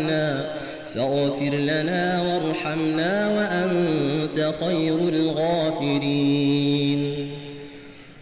وارحمنا فاغفر لنا وارحمنا وأنت خير الغافرين.